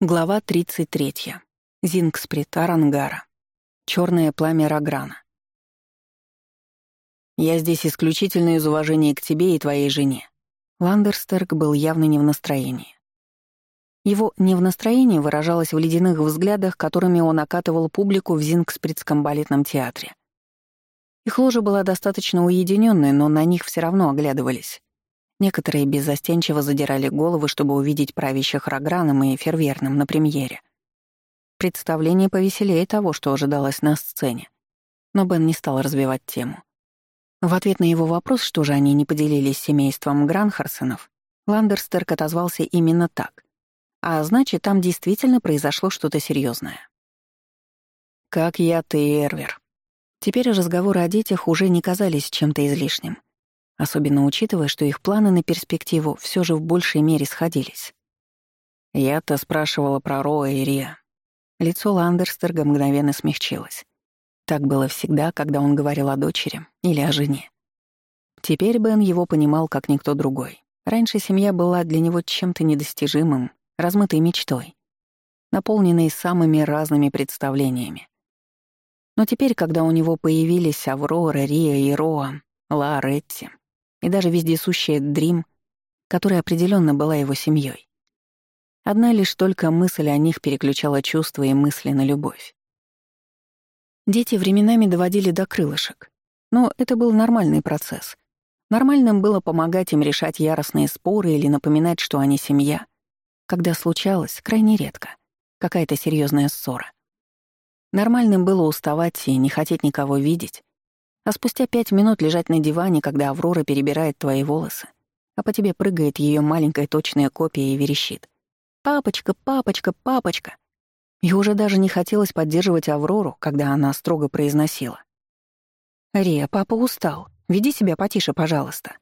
Глава 33. Зингспритар Ангара. Черное пламя Раграна. «Я здесь исключительно из уважения к тебе и твоей жене». Ландерстерк был явно не в настроении. Его не в настроении выражалось в ледяных взглядах, которыми он окатывал публику в Зингспритском балетном театре. Их ложа была достаточно уединенной, но на них все равно оглядывались. Некоторые беззастенчиво задирали головы, чтобы увидеть правящих Рограном и Ферверном на премьере. Представление повеселее того, что ожидалось на сцене. Но Бен не стал развивать тему. В ответ на его вопрос, что же они не поделились с семейством Гранхарсонов, Ландерстерк отозвался именно так. А значит, там действительно произошло что-то серьезное. «Как я, ты, Эрвер». Теперь разговоры о детях уже не казались чем-то излишним особенно учитывая, что их планы на перспективу все же в большей мере сходились. «Я-то спрашивала про Роа и Риа». Лицо Ландерстерга мгновенно смягчилось. Так было всегда, когда он говорил о дочери или о жене. Теперь Бен его понимал как никто другой. Раньше семья была для него чем-то недостижимым, размытой мечтой, наполненной самыми разными представлениями. Но теперь, когда у него появились Аврора, Рия и Роа, Лаоретти, и даже вездесущая Дрим, которая определенно была его семьей. Одна лишь только мысль о них переключала чувства и мысли на любовь. Дети временами доводили до крылышек, но это был нормальный процесс. Нормальным было помогать им решать яростные споры или напоминать, что они семья, когда случалось, крайне редко, какая-то серьезная ссора. Нормальным было уставать и не хотеть никого видеть, а спустя пять минут лежать на диване, когда Аврора перебирает твои волосы, а по тебе прыгает ее маленькая точная копия и верещит. «Папочка, папочка, папочка!» И уже даже не хотелось поддерживать Аврору, когда она строго произносила. «Рия, папа устал. Веди себя потише, пожалуйста».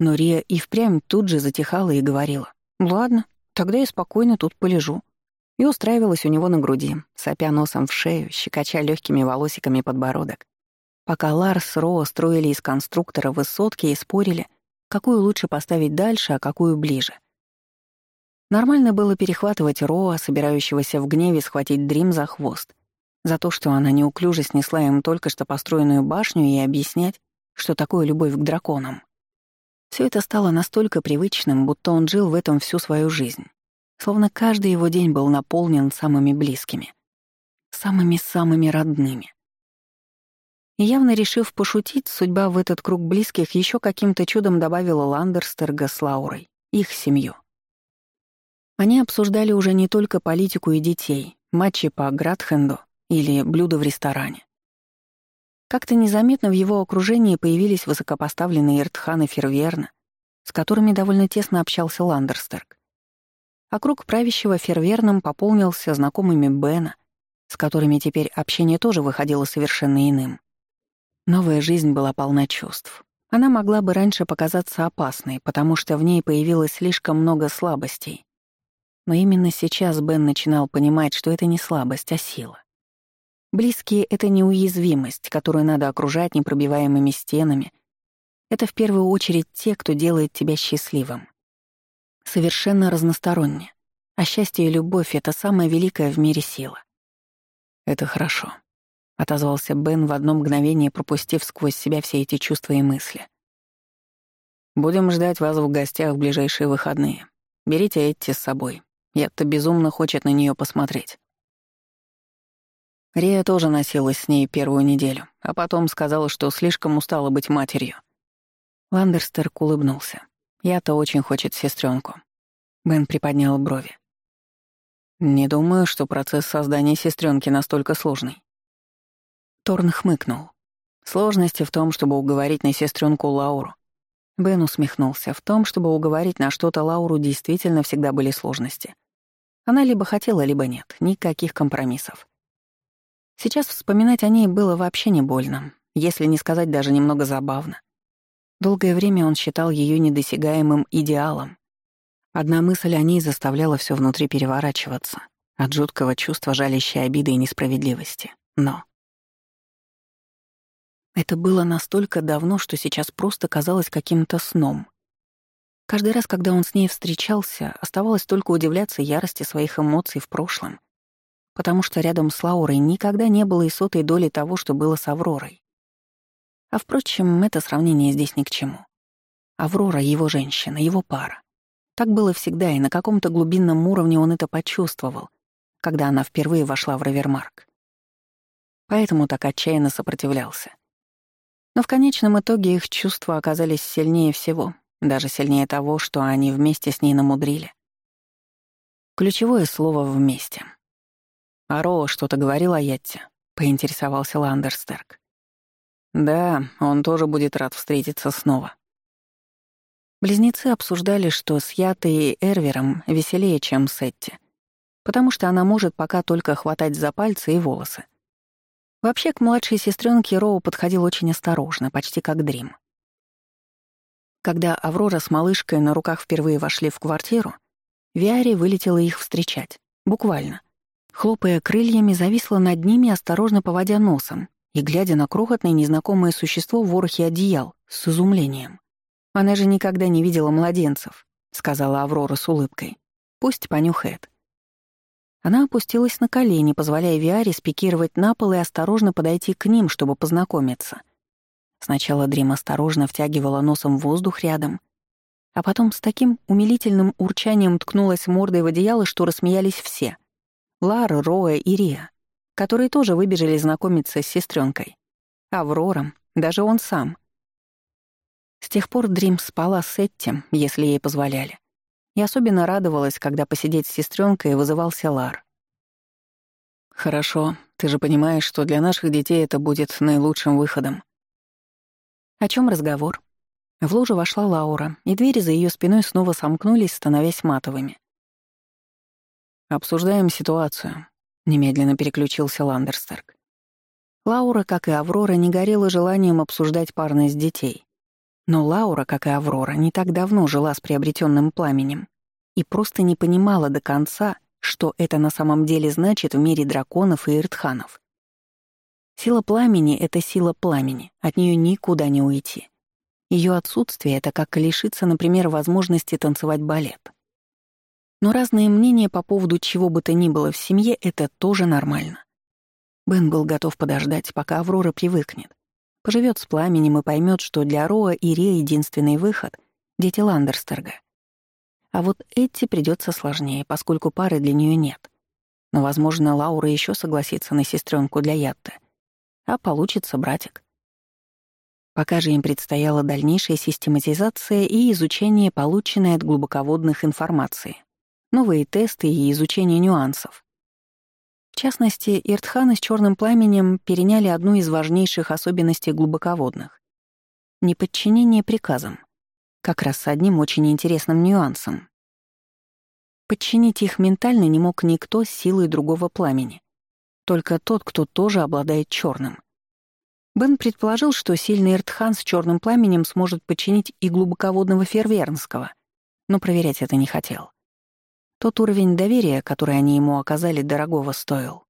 Но Рия и впрямь тут же затихала и говорила. «Ладно, тогда я спокойно тут полежу». И устраивалась у него на груди, сопя носом в шею, щекоча легкими волосиками подбородок Пока Ларс, Ро строили из конструктора высотки и спорили, какую лучше поставить дальше, а какую ближе. Нормально было перехватывать Роа, собирающегося в гневе схватить Дрим за хвост, за то, что она неуклюже снесла им только что построенную башню и объяснять, что такое любовь к драконам. Все это стало настолько привычным, будто он жил в этом всю свою жизнь. Словно каждый его день был наполнен самыми близкими. Самыми-самыми родными. Явно решив пошутить, судьба в этот круг близких еще каким-то чудом добавила Ландерстерга с Лаурой, их семью. Они обсуждали уже не только политику и детей, матчи по Гратхенду или блюда в ресторане. Как-то незаметно в его окружении появились высокопоставленные Иртханы Ферверна, с которыми довольно тесно общался Ландерстерк. А круг правящего Ферверном пополнился знакомыми Бена, с которыми теперь общение тоже выходило совершенно иным. Новая жизнь была полна чувств. Она могла бы раньше показаться опасной, потому что в ней появилось слишком много слабостей. Но именно сейчас Бен начинал понимать, что это не слабость, а сила. Близкие — это неуязвимость, которую надо окружать непробиваемыми стенами. Это в первую очередь те, кто делает тебя счастливым. Совершенно разносторонне. А счастье и любовь — это самая великая в мире сила. «Это хорошо», — отозвался Бен в одно мгновение, пропустив сквозь себя все эти чувства и мысли. «Будем ждать вас в гостях в ближайшие выходные. Берите Этти с собой. Я-то безумно хочет на нее посмотреть». Рия тоже носилась с ней первую неделю, а потом сказала, что слишком устала быть матерью. Ландерстер улыбнулся. «Я-то очень хочет сестренку. Бен приподнял брови. «Не думаю, что процесс создания сестренки настолько сложный. Торн хмыкнул. Сложности в том, чтобы уговорить на сестренку Лауру. Бен усмехнулся. В том, чтобы уговорить на что-то Лауру, действительно всегда были сложности. Она либо хотела, либо нет. Никаких компромиссов. Сейчас вспоминать о ней было вообще не больно, если не сказать даже немного забавно. Долгое время он считал ее недосягаемым идеалом. Одна мысль о ней заставляла все внутри переворачиваться, от жуткого чувства жалящей обиды и несправедливости. Но это было настолько давно, что сейчас просто казалось каким-то сном. Каждый раз, когда он с ней встречался, оставалось только удивляться ярости своих эмоций в прошлом, потому что рядом с Лаурой никогда не было и сотой доли того, что было с Авророй. А впрочем, это сравнение здесь ни к чему. Аврора — его женщина, его пара. Так было всегда, и на каком-то глубинном уровне он это почувствовал, когда она впервые вошла в Равермарк. Поэтому так отчаянно сопротивлялся. Но в конечном итоге их чувства оказались сильнее всего, даже сильнее того, что они вместе с ней намудрили. Ключевое слово «вместе». «Аро что-то говорил о Ятте», — поинтересовался Ландерстерк. «Да, он тоже будет рад встретиться снова». Близнецы обсуждали, что с Ятой и Эрвером веселее, чем с Этти, потому что она может пока только хватать за пальцы и волосы, Вообще, к младшей сестренке Роу подходил очень осторожно, почти как Дрим. Когда Аврора с малышкой на руках впервые вошли в квартиру, Виари вылетела их встречать. Буквально. Хлопая крыльями, зависла над ними, осторожно поводя носом и глядя на крохотное незнакомое существо в ворохе одеял с изумлением. «Она же никогда не видела младенцев», — сказала Аврора с улыбкой. «Пусть понюхает». Она опустилась на колени, позволяя Виаре спикировать на пол и осторожно подойти к ним, чтобы познакомиться. Сначала Дрим осторожно втягивала носом воздух рядом, а потом с таким умилительным урчанием ткнулась мордой в одеяло, что рассмеялись все. Лара, Роэ и Рия, которые тоже выбежали знакомиться с сестренкой. Аврором, даже он сам. С тех пор Дрим спала с этим, если ей позволяли. Я особенно радовалась, когда посидеть с сестренкой вызывался Лар. «Хорошо, ты же понимаешь, что для наших детей это будет наилучшим выходом». «О чем разговор?» В лужу вошла Лаура, и двери за ее спиной снова сомкнулись, становясь матовыми. «Обсуждаем ситуацию», — немедленно переключился Ландерстерк. Лаура, как и Аврора, не горела желанием обсуждать парность детей. Но Лаура, как и Аврора, не так давно жила с приобретенным пламенем и просто не понимала до конца, что это на самом деле значит в мире драконов и иртханов. Сила пламени — это сила пламени, от нее никуда не уйти. Ее отсутствие — это как лишиться, например, возможности танцевать балет. Но разные мнения по поводу чего бы то ни было в семье — это тоже нормально. Бен был готов подождать, пока Аврора привыкнет, поживет с пламенем и поймет, что для Роа Ирия единственный выход — дети Ландерстерга. А вот Эти придется сложнее, поскольку пары для нее нет. Но, возможно, Лаура еще согласится на сестренку для Ятты. А получится братик. Пока же им предстояла дальнейшая систематизация и изучение полученной от глубоководных информации, новые тесты и изучение нюансов. В частности, Иртханы с черным пламенем переняли одну из важнейших особенностей глубоководных — неподчинение приказам, как раз с одним очень интересным нюансом. Подчинить их ментально не мог никто с силой другого пламени, только тот, кто тоже обладает черным. Бен предположил, что сильный Иртхан с черным пламенем сможет подчинить и глубоководного фервернского, но проверять это не хотел. Тот уровень доверия, который они ему оказали, дорогого стоил.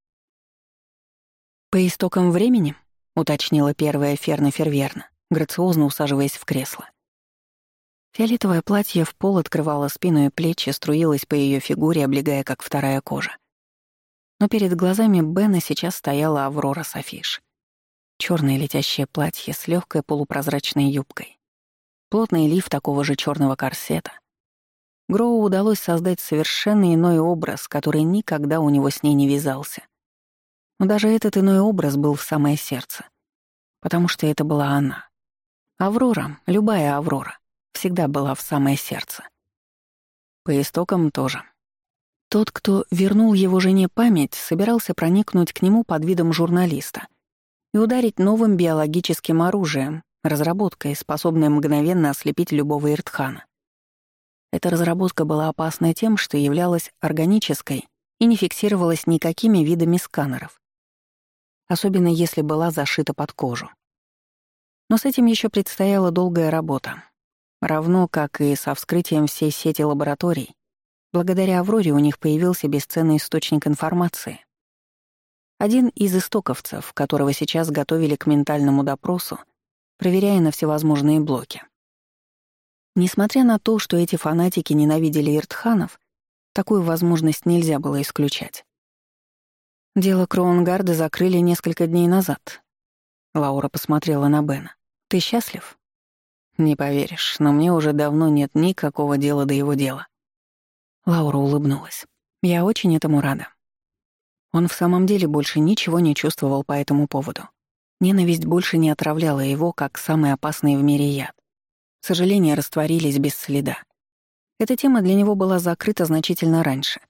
«По истокам времени?» — уточнила первая Ферна Ферверна, грациозно усаживаясь в кресло. Фиолетовое платье в пол открывало спину и плечи, струилось по ее фигуре, облегая как вторая кожа. Но перед глазами Бена сейчас стояла Аврора Софиш. Черное летящее платье с легкой полупрозрачной юбкой. Плотный лиф такого же черного корсета. Гроу удалось создать совершенно иной образ, который никогда у него с ней не вязался. Но даже этот иной образ был в самое сердце. Потому что это была она. Аврора, любая Аврора, всегда была в самое сердце. По истокам тоже. Тот, кто вернул его жене память, собирался проникнуть к нему под видом журналиста и ударить новым биологическим оружием, разработкой, способной мгновенно ослепить любого Иртхана. Эта разработка была опасна тем, что являлась органической и не фиксировалась никакими видами сканеров, особенно если была зашита под кожу. Но с этим еще предстояла долгая работа. Равно как и со вскрытием всей сети лабораторий, благодаря Авроре у них появился бесценный источник информации. Один из истоковцев, которого сейчас готовили к ментальному допросу, проверяя на всевозможные блоки. Несмотря на то, что эти фанатики ненавидели иртханов, такую возможность нельзя было исключать. «Дело Кроунгарда закрыли несколько дней назад». Лаура посмотрела на Бена. «Ты счастлив?» «Не поверишь, но мне уже давно нет никакого дела до его дела». Лаура улыбнулась. «Я очень этому рада». Он в самом деле больше ничего не чувствовал по этому поводу. Ненависть больше не отравляла его, как самый опасный в мире яд. Сожаления растворились без следа. Эта тема для него была закрыта значительно раньше.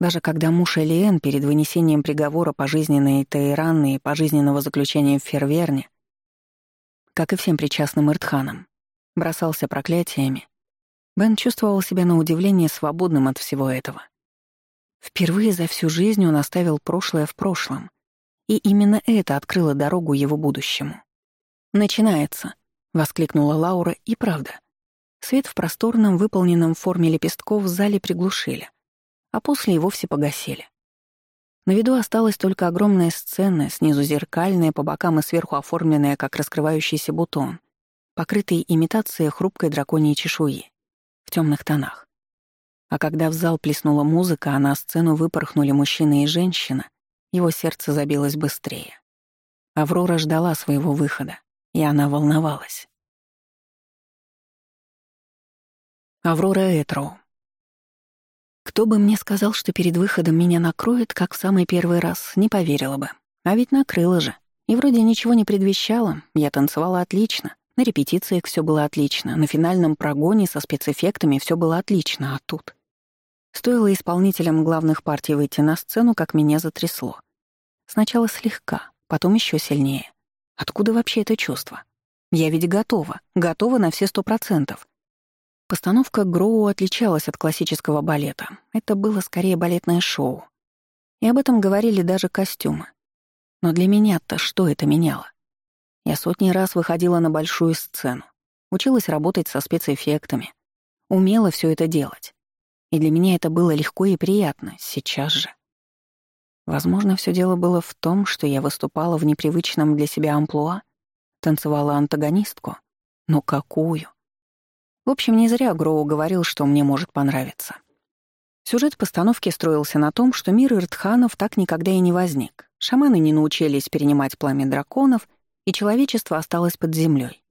Даже когда муж Элиэн перед вынесением приговора пожизненной Таираны и пожизненного заключения в Ферверне, как и всем причастным Иртханам, бросался проклятиями, Бен чувствовал себя на удивление свободным от всего этого. Впервые за всю жизнь он оставил прошлое в прошлом, и именно это открыло дорогу его будущему. «Начинается», — воскликнула Лаура, и правда. Свет в просторном, выполненном в форме лепестков в зале приглушили, а после и вовсе погасили. На виду осталась только огромная сцена, снизу зеркальная, по бокам и сверху оформленная, как раскрывающийся бутон, покрытый имитацией хрупкой драконьей чешуи, в темных тонах. А когда в зал плеснула музыка, а на сцену выпорхнули мужчина и женщина, его сердце забилось быстрее. Аврора ждала своего выхода и она волновалась. Аврора Этроу. Кто бы мне сказал, что перед выходом меня накроет, как в самый первый раз, не поверила бы. А ведь накрыла же. И вроде ничего не предвещало. Я танцевала отлично. На репетициях все было отлично. На финальном прогоне со спецэффектами все было отлично. А тут... Стоило исполнителям главных партий выйти на сцену, как меня затрясло. Сначала слегка, потом еще сильнее. Откуда вообще это чувство? Я ведь готова, готова на все сто процентов. Постановка Гроу отличалась от классического балета. Это было скорее балетное шоу. И об этом говорили даже костюмы. Но для меня-то что это меняло? Я сотни раз выходила на большую сцену, училась работать со спецэффектами, умела все это делать. И для меня это было легко и приятно, сейчас же. Возможно, все дело было в том, что я выступала в непривычном для себя амплуа, танцевала антагонистку. Но какую? В общем, не зря Гроу говорил, что мне может понравиться. Сюжет постановки строился на том, что мир Иртханов так никогда и не возник. Шаманы не научились перенимать пламя драконов, и человечество осталось под землей.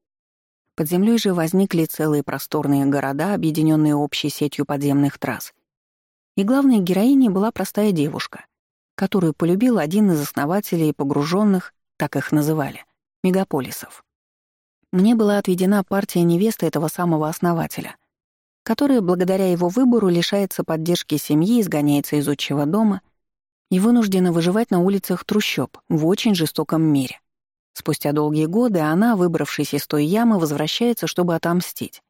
Под землей же возникли целые просторные города, объединенные общей сетью подземных трасс. И главной героиней была простая девушка, которую полюбил один из основателей погруженных, так их называли, мегаполисов. Мне была отведена партия невесты этого самого основателя, которая благодаря его выбору лишается поддержки семьи, изгоняется из отчего дома и вынуждена выживать на улицах трущоб в очень жестоком мире. Спустя долгие годы она, выбравшись из той ямы, возвращается, чтобы отомстить.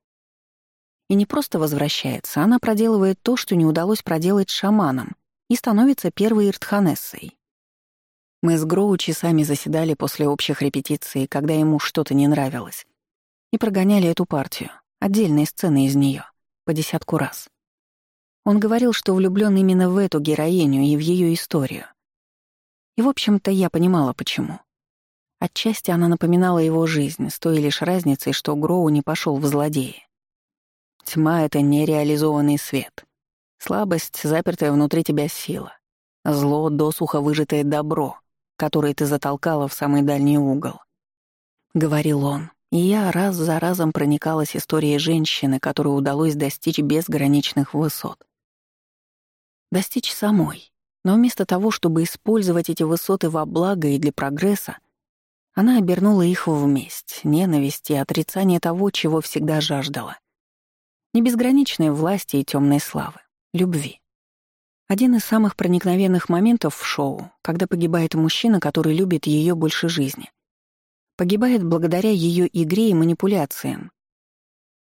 И не просто возвращается, она проделывает то, что не удалось проделать шаманам, и становится первой иртханессой. Мы с Гроу часами заседали после общих репетиций, когда ему что-то не нравилось, и прогоняли эту партию, отдельные сцены из нее, по десятку раз. Он говорил, что влюблен именно в эту героиню и в ее историю. И, в общем-то, я понимала, почему. Отчасти она напоминала его жизнь, с той лишь разницей, что Гроу не пошел в злодеи. Тьма — это нереализованный свет. Слабость, запертая внутри тебя сила. Зло — досуха выжатое добро, которое ты затолкала в самый дальний угол. Говорил он, и я раз за разом проникалась историей женщины, которую удалось достичь безграничных высот. Достичь самой. Но вместо того, чтобы использовать эти высоты во благо и для прогресса, она обернула их в месть, ненависть и отрицание того, чего всегда жаждала. Не безграничной власти и темной славы, любви. Один из самых проникновенных моментов в шоу, когда погибает мужчина, который любит ее больше жизни. Погибает благодаря ее игре и манипуляциям.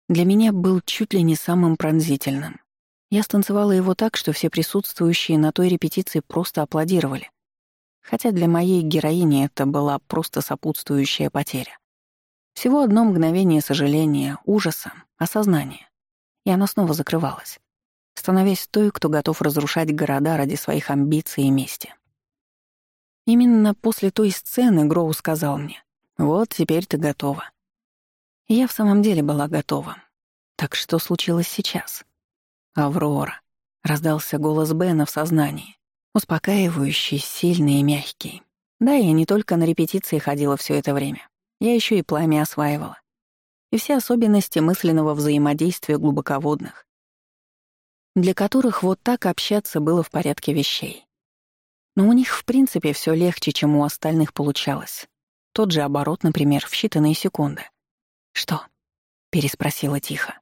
Для меня был чуть ли не самым пронзительным. Я станцевала его так, что все присутствующие на той репетиции просто аплодировали. Хотя для моей героини это была просто сопутствующая потеря. Всего одно мгновение сожаления, ужаса, осознания. И она снова закрывалась становясь той, кто готов разрушать города ради своих амбиций и мести. Именно после той сцены Гроу сказал мне, «Вот теперь ты готова». Я в самом деле была готова. Так что случилось сейчас? «Аврора», — раздался голос Бена в сознании, успокаивающий, сильный и мягкий. Да, я не только на репетиции ходила все это время. Я еще и пламя осваивала. И все особенности мысленного взаимодействия глубоководных, для которых вот так общаться было в порядке вещей. Но у них, в принципе, все легче, чем у остальных получалось. Тот же оборот, например, в считанные секунды. «Что?» — переспросила тихо.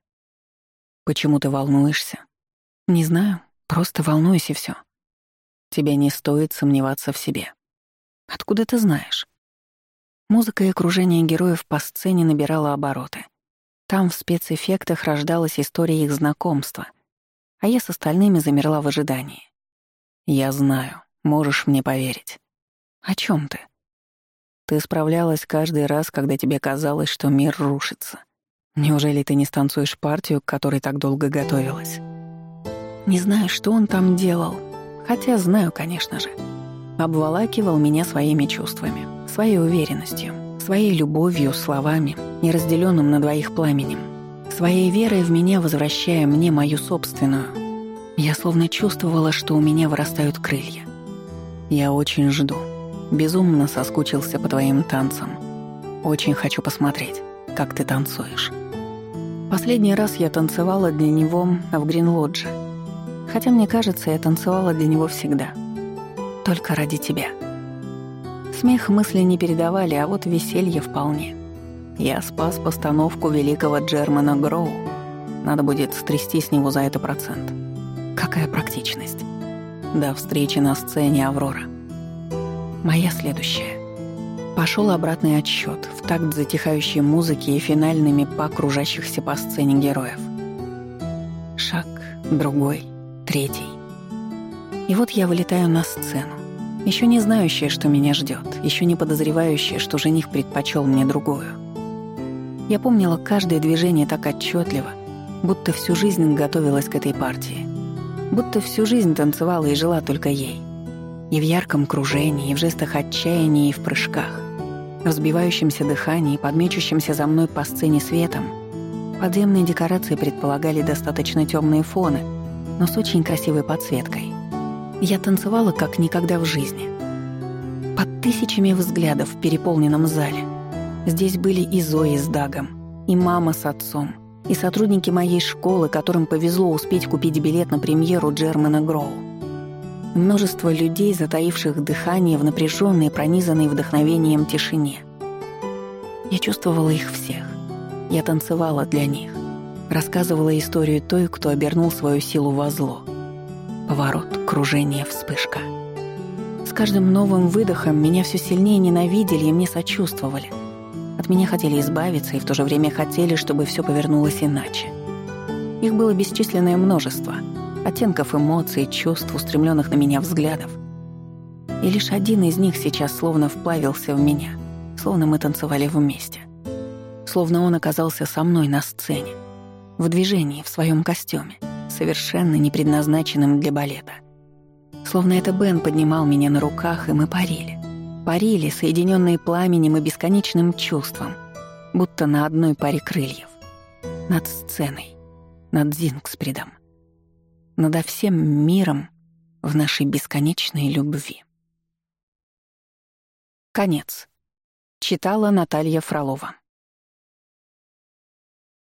«Почему ты волнуешься?» «Не знаю, просто волнуюсь и все. «Тебе не стоит сомневаться в себе». «Откуда ты знаешь?» Музыка и окружение героев по сцене набирала обороты. Там в спецэффектах рождалась история их знакомства, а я с остальными замерла в ожидании. «Я знаю, можешь мне поверить». «О чем ты?» «Ты справлялась каждый раз, когда тебе казалось, что мир рушится. Неужели ты не станцуешь партию, к которой так долго готовилась?» «Не знаю, что он там делал. Хотя знаю, конечно же». Обволакивал меня своими чувствами, своей уверенностью, своей любовью, словами, неразделенным на двоих пламенем. Своей верой в меня возвращая мне мою собственную, я словно чувствовала, что у меня вырастают крылья. Я очень жду. Безумно соскучился по твоим танцам. Очень хочу посмотреть, как ты танцуешь. Последний раз я танцевала для него в Гринлодже. Хотя, мне кажется, я танцевала для него всегда. Только ради тебя. Смех мысли не передавали, а вот веселье вполне. — я спас постановку великого Джермана Гроу. Надо будет стрясти с него за это процент. Какая практичность. До встречи на сцене, Аврора. Моя следующая. Пошел обратный отсчет в такт затихающей музыки и финальными па кружащихся по сцене героев. Шаг, другой, третий. И вот я вылетаю на сцену. Еще не знающая, что меня ждет, еще не подозревающая, что жених предпочел мне другую. Я помнила каждое движение так отчетливо, будто всю жизнь готовилась к этой партии. Будто всю жизнь танцевала и жила только ей. И в ярком кружении, и в жестах отчаяния, и в прыжках. в Разбивающемся дыхании, подмечущемся за мной по сцене светом. Подземные декорации предполагали достаточно темные фоны, но с очень красивой подсветкой. Я танцевала как никогда в жизни. Под тысячами взглядов в переполненном зале — Здесь были и Зои с Дагом, и мама с отцом, и сотрудники моей школы, которым повезло успеть купить билет на премьеру Джермана Гроу. Множество людей, затаивших дыхание в напряженной, пронизанной вдохновением тишине. Я чувствовала их всех. Я танцевала для них. Рассказывала историю той, кто обернул свою силу во зло. Поворот, кружение, вспышка. С каждым новым выдохом меня все сильнее ненавидели и мне сочувствовали — от меня хотели избавиться и в то же время хотели, чтобы все повернулось иначе. Их было бесчисленное множество, оттенков эмоций, чувств, устремленных на меня взглядов. И лишь один из них сейчас словно вплавился в меня, словно мы танцевали вместе. Словно он оказался со мной на сцене, в движении, в своем костюме, совершенно не предназначенным для балета. Словно это Бен поднимал меня на руках, и мы парили парили, соединенные пламенем и бесконечным чувством, будто на одной паре крыльев. Над сценой, над Зингспредом, надо всем миром в нашей бесконечной любви. Конец. Читала Наталья Фролова.